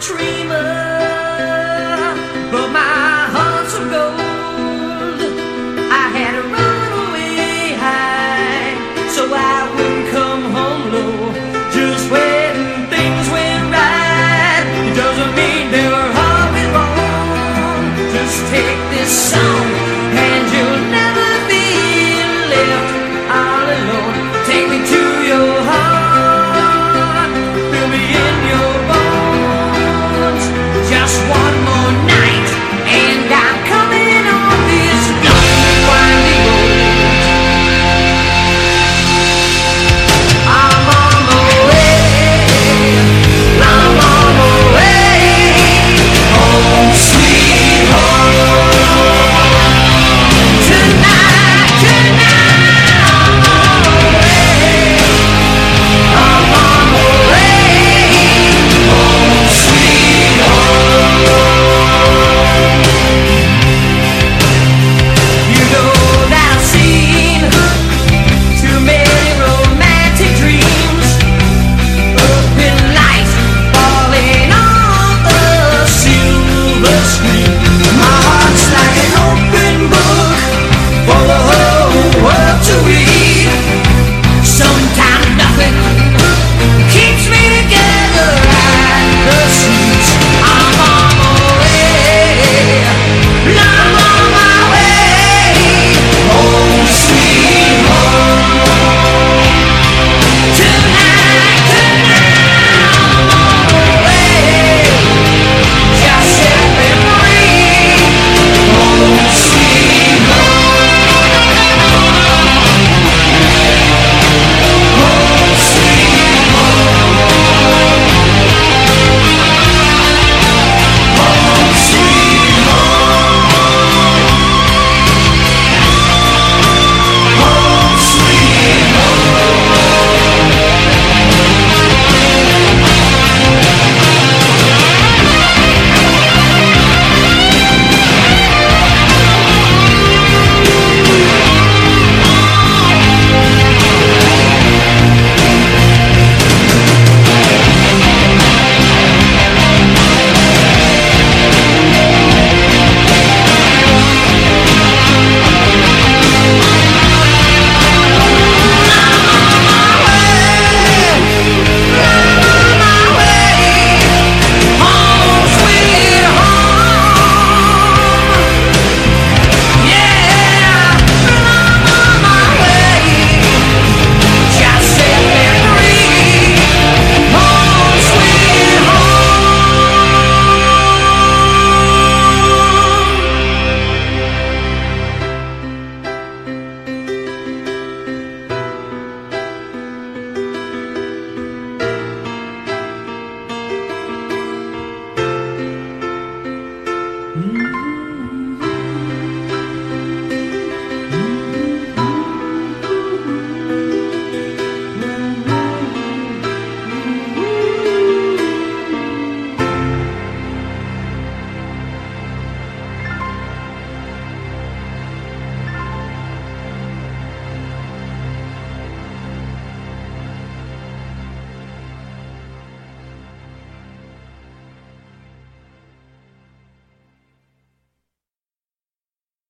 dreamer, but my heart's of gold. I had a runaway high, so I wouldn't come home low. Just when things went right, it doesn't mean always wrong. Just take this song.